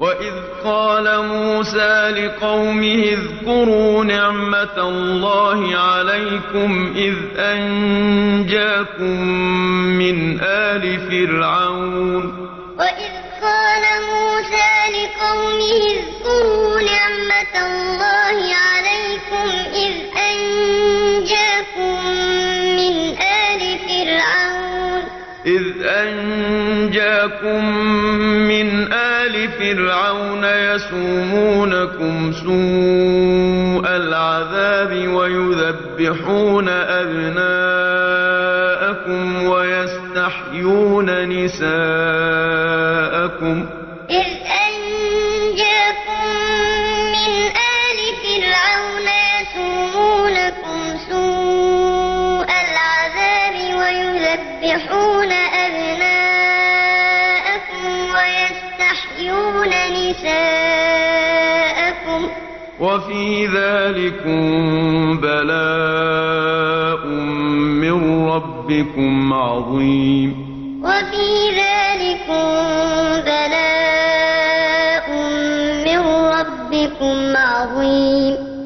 وإذ قال موسى لقومه اذكروا نعمة الله عليكم إذ أنجاكم من آل فرعون وإذ قال موسى لقومه اذكروا نعمة الله إذ أنجاكم من آل فرعون يسومونكم سوء العذاب ويذبحون أبناءكم ويستحيون نساءكم ويذبحون أبناءكم ويستحيون نساءكم. وفي ذلكم بلاء من ربكم عظيم. وفي ذلكم بلاء من ربكم عظيم.